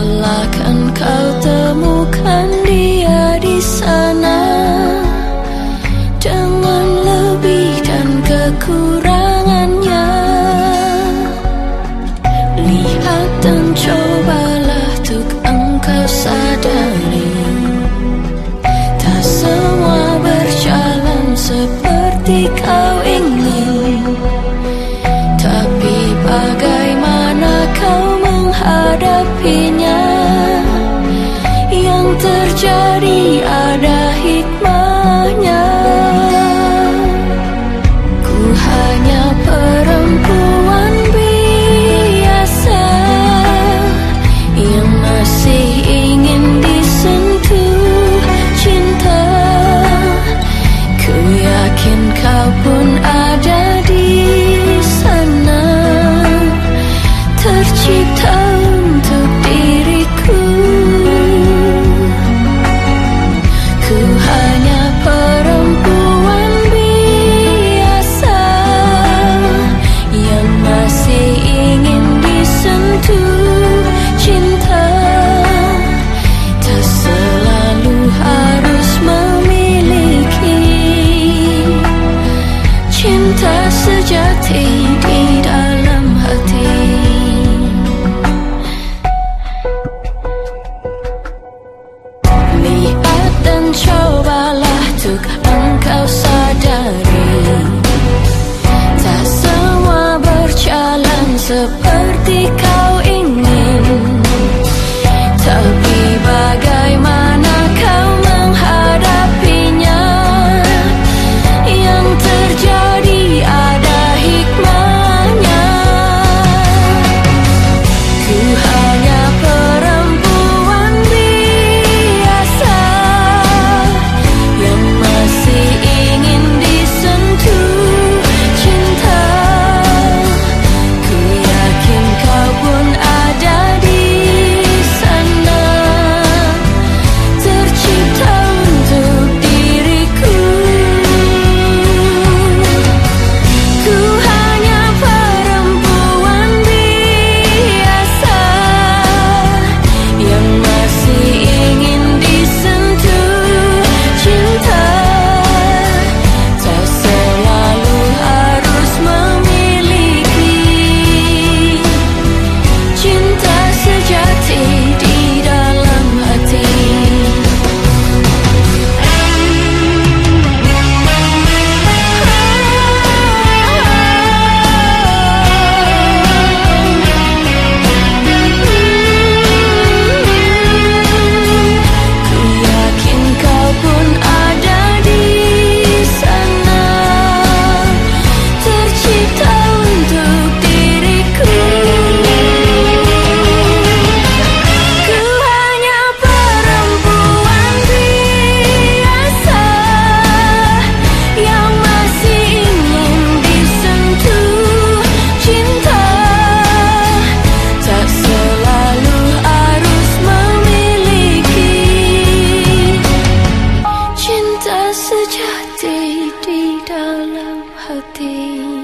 Tidaklah kau temukan dia di sana. Dengan lebih dan kekurangan terjadi ada hikmahnya. Ku hanya perempuan biasa Yang masih ingin disentuh cinta. Ku yakin kau pun ada di sana. Tercipta cinta sejati di dalam hati. Niat dan cobalah tuk engkau sadari. Tak semua berjalan seperti kau day